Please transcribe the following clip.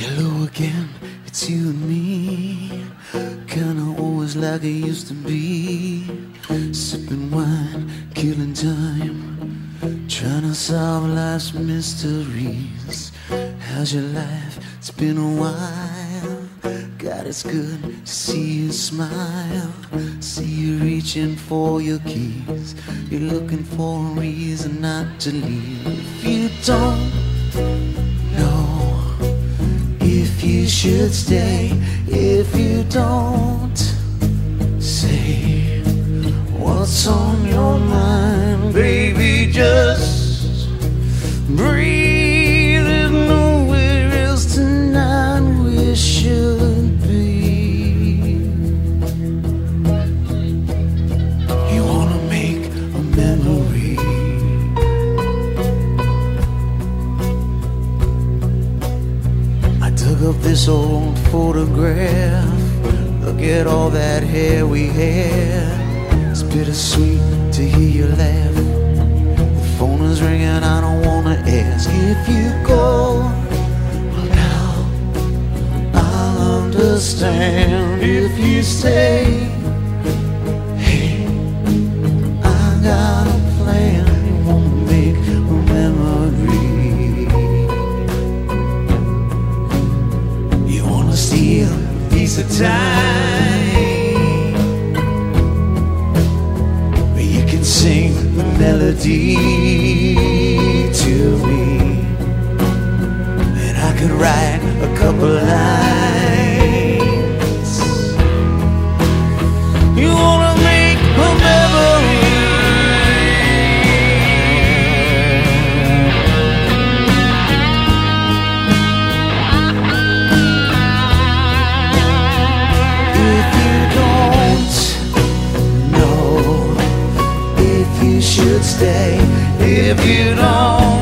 Hello again, it's you and me. Kinda always like it used to be. Sipping wine, killing time. Trying to solve life's mysteries. How's your life? It's been a while. God, it's good to see you smile. See you reaching for your keys. You're looking for a reason not to leave. If you don't you should stay, if you don't say what's on your mind, baby, just breathe. Up this old photograph. Look at all that hair we had. It's bittersweet to hear you laugh. The phone is ringing, I don't wanna ask if you go. Well, now I'll understand if you stay. Piece of time. Where you can sing the melody to me. And I could write a couple lines stay, if you don't